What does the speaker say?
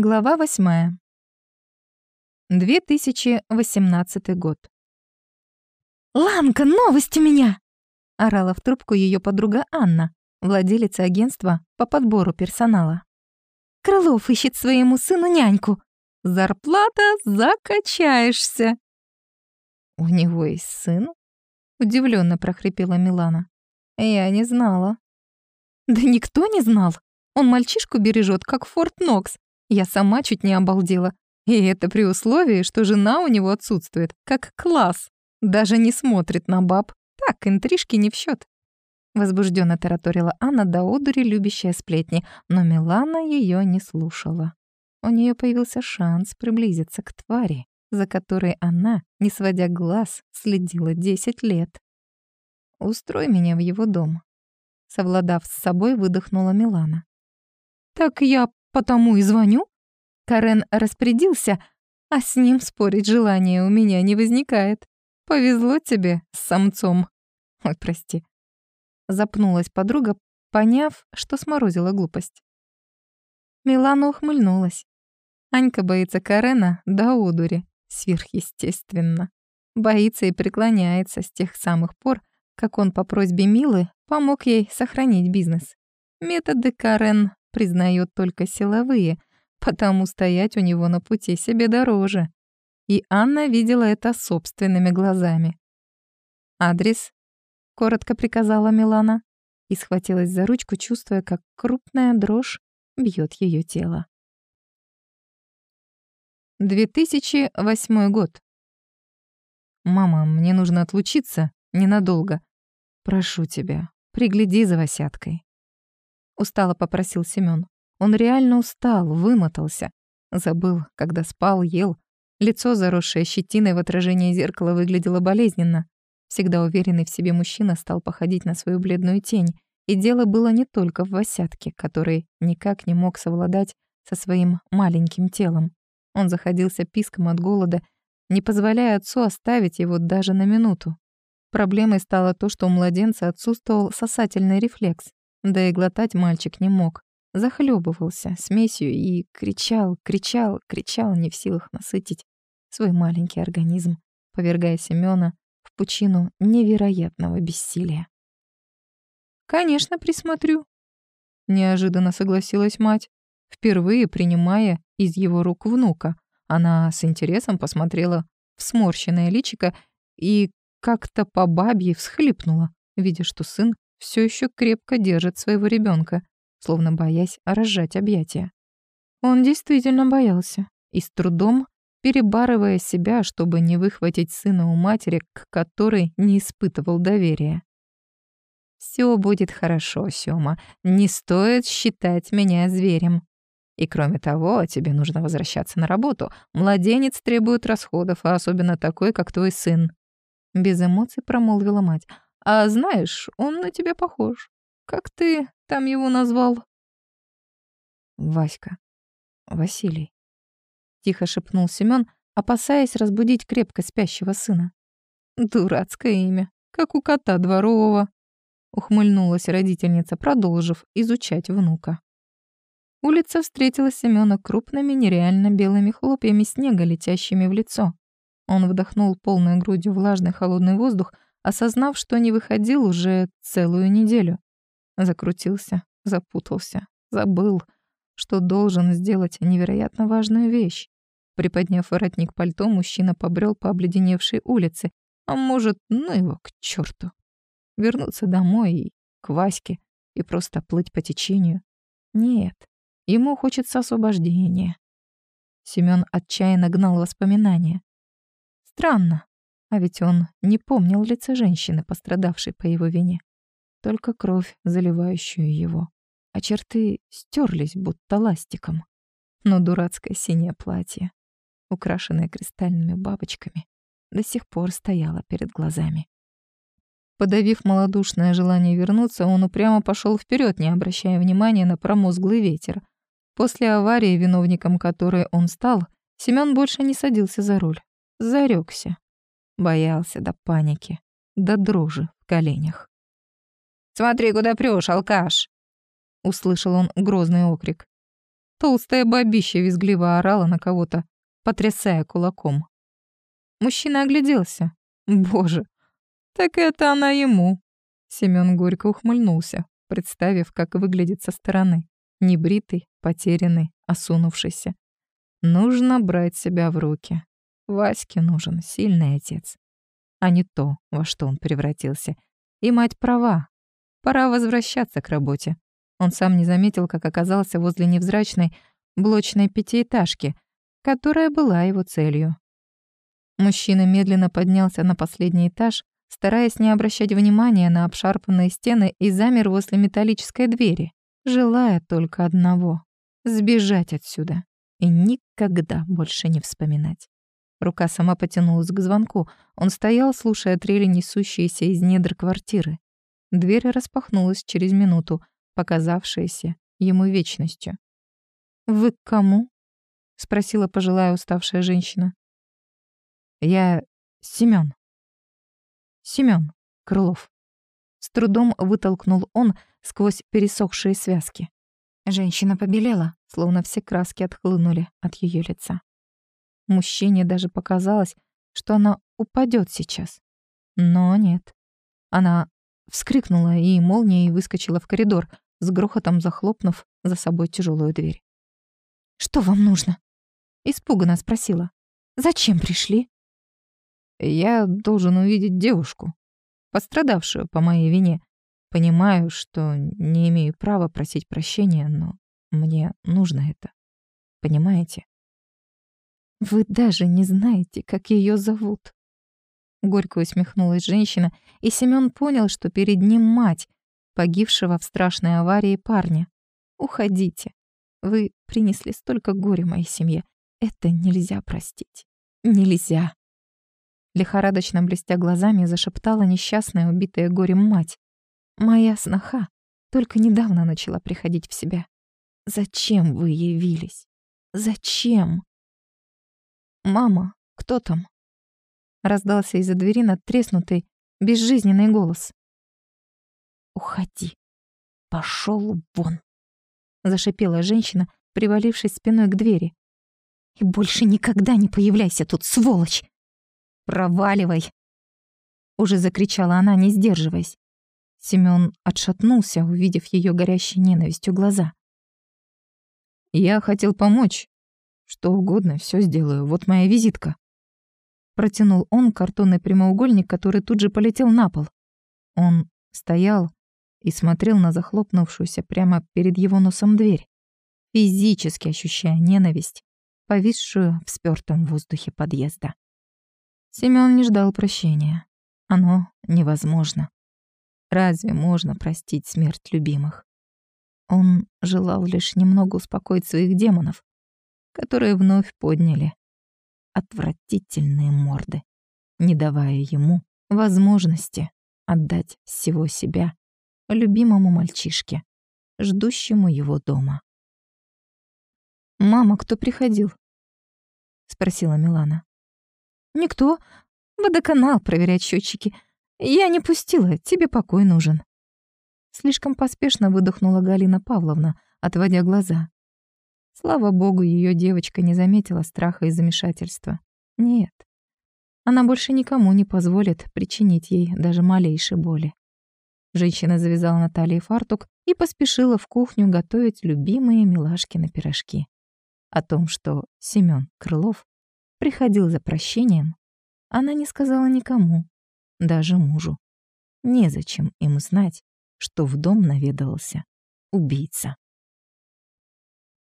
Глава восьмая. 2018 год. «Ланка, новость у меня!» — орала в трубку ее подруга Анна, владелица агентства по подбору персонала. «Крылов ищет своему сыну няньку. Зарплата закачаешься!» «У него есть сын?» — удивленно прохрипела Милана. «Я не знала». «Да никто не знал. Он мальчишку бережет, как Форт Нокс. Я сама чуть не обалдела. И это при условии, что жена у него отсутствует, как класс. Даже не смотрит на баб. Так, интрижки не в счет. Возбужденно тараторила Анна до одури, любящая сплетни, но Милана ее не слушала. У нее появился шанс приблизиться к твари, за которой она, не сводя глаз, следила 10 лет. «Устрой меня в его дом», — совладав с собой, выдохнула Милана. «Так я потому и звоню. Карен распорядился, а с ним спорить желания у меня не возникает. Повезло тебе с самцом. Ой, прости. Запнулась подруга, поняв, что сморозила глупость. Милана ухмыльнулась. Анька боится Карена до удури, сверхъестественно. Боится и преклоняется с тех самых пор, как он по просьбе Милы помог ей сохранить бизнес. Методы Карен признает только силовые, потому стоять у него на пути себе дороже. И Анна видела это собственными глазами. «Адрес?» — коротко приказала Милана и схватилась за ручку, чувствуя, как крупная дрожь бьет ее тело. 2008 год. «Мама, мне нужно отлучиться ненадолго. Прошу тебя, пригляди за Васяткой». Устало попросил Семён. Он реально устал, вымотался. Забыл, когда спал, ел. Лицо, заросшее щетиной в отражении зеркала, выглядело болезненно. Всегда уверенный в себе мужчина стал походить на свою бледную тень. И дело было не только в Васятке, который никак не мог совладать со своим маленьким телом. Он заходился писком от голода, не позволяя отцу оставить его даже на минуту. Проблемой стало то, что у младенца отсутствовал сосательный рефлекс. Да и глотать мальчик не мог. Захлебывался смесью и кричал, кричал, кричал, не в силах насытить свой маленький организм, повергая Семёна в пучину невероятного бессилия. «Конечно, присмотрю», — неожиданно согласилась мать, впервые принимая из его рук внука. Она с интересом посмотрела в сморщенное личико и как-то по бабье всхлипнула, видя, что сын все еще крепко держит своего ребенка, словно боясь разжать объятия. Он действительно боялся и с трудом, перебарывая себя, чтобы не выхватить сына у матери, к которой не испытывал доверия. Все будет хорошо, Сёма. Не стоит считать меня зверем. И кроме того, тебе нужно возвращаться на работу. Младенец требует расходов, а особенно такой, как твой сын. Без эмоций промолвила мать. А знаешь, он на тебя похож. Как ты там его назвал?» «Васька. Василий», — тихо шепнул Семён, опасаясь разбудить крепко спящего сына. «Дурацкое имя, как у кота дворового», — ухмыльнулась родительница, продолжив изучать внука. Улица встретила Семёна крупными нереально белыми хлопьями снега, летящими в лицо. Он вдохнул полной грудью влажный холодный воздух — осознав, что не выходил уже целую неделю. Закрутился, запутался, забыл, что должен сделать невероятно важную вещь. Приподняв воротник пальто, мужчина побрел по обледеневшей улице, а может, ну его к черту. Вернуться домой и к Ваське и просто плыть по течению. Нет, ему хочется освобождения. Семён отчаянно гнал воспоминания. Странно, а ведь он не помнил лица женщины, пострадавшей по его вине. Только кровь, заливающую его. А черты стерлись, будто ластиком. Но дурацкое синее платье, украшенное кристальными бабочками, до сих пор стояло перед глазами. Подавив малодушное желание вернуться, он упрямо пошел вперед, не обращая внимания на промозглый ветер. После аварии, виновником которой он стал, Семён больше не садился за руль. Зарекся. Боялся до паники, до дрожи в коленях. «Смотри, куда прёшь, алкаш!» Услышал он грозный окрик. Толстая бабища визгливо орала на кого-то, потрясая кулаком. Мужчина огляделся. Боже, так это она ему. Семён горько ухмыльнулся, представив, как выглядит со стороны. Небритый, потерянный, осунувшийся. Нужно брать себя в руки. Ваське нужен сильный отец, а не то, во что он превратился. И мать права. Пора возвращаться к работе. Он сам не заметил, как оказался возле невзрачной блочной пятиэтажки, которая была его целью. Мужчина медленно поднялся на последний этаж, стараясь не обращать внимания на обшарпанные стены и замер возле металлической двери, желая только одного — сбежать отсюда и никогда больше не вспоминать. Рука сама потянулась к звонку. Он стоял, слушая трели, несущиеся из недр квартиры. Дверь распахнулась через минуту, показавшаяся ему вечностью. «Вы к кому?» — спросила пожилая уставшая женщина. «Я Семён». «Семён, Крылов». С трудом вытолкнул он сквозь пересохшие связки. Женщина побелела, словно все краски отхлынули от ее лица. Мужчине даже показалось, что она упадет сейчас. Но нет. Она вскрикнула и молнией выскочила в коридор, с грохотом захлопнув за собой тяжелую дверь. «Что вам нужно?» — испуганно спросила. «Зачем пришли?» «Я должен увидеть девушку, пострадавшую по моей вине. Понимаю, что не имею права просить прощения, но мне нужно это. Понимаете?» «Вы даже не знаете, как ее зовут». Горько усмехнулась женщина, и Семён понял, что перед ним мать, погибшего в страшной аварии парня. «Уходите. Вы принесли столько горя моей семье. Это нельзя простить. Нельзя». Лихорадочно блестя глазами, зашептала несчастная, убитая горем мать. «Моя сноха только недавно начала приходить в себя. Зачем вы явились? Зачем?» «Мама, кто там?» Раздался из-за двери надтреснутый, безжизненный голос. «Уходи. Пошел вон!» Зашипела женщина, привалившись спиной к двери. «И больше никогда не появляйся тут, сволочь! Проваливай!» Уже закричала она, не сдерживаясь. Семён отшатнулся, увидев ее горящей ненавистью глаза. «Я хотел помочь, что угодно, все сделаю. Вот моя визитка. Протянул он картонный прямоугольник, который тут же полетел на пол. Он стоял и смотрел на захлопнувшуюся прямо перед его носом дверь, физически ощущая ненависть, повисшую в спёртом воздухе подъезда. Семён не ждал прощения. Оно невозможно. Разве можно простить смерть любимых? Он желал лишь немного успокоить своих демонов, которые вновь подняли отвратительные морды, не давая ему возможности отдать всего себя любимому мальчишке, ждущему его дома. «Мама, кто приходил?» — спросила Милана. «Никто. Водоканал проверять счетчики. Я не пустила, тебе покой нужен». Слишком поспешно выдохнула Галина Павловна, отводя глаза. Слава богу, ее девочка не заметила страха и замешательства. Нет. Она больше никому не позволит причинить ей даже малейшей боли. Женщина завязала на талии фартук и поспешила в кухню готовить любимые милашки на пирожки. О том, что Семён Крылов приходил за прощением, она не сказала никому, даже мужу. Незачем им знать, что в дом наведывался убийца.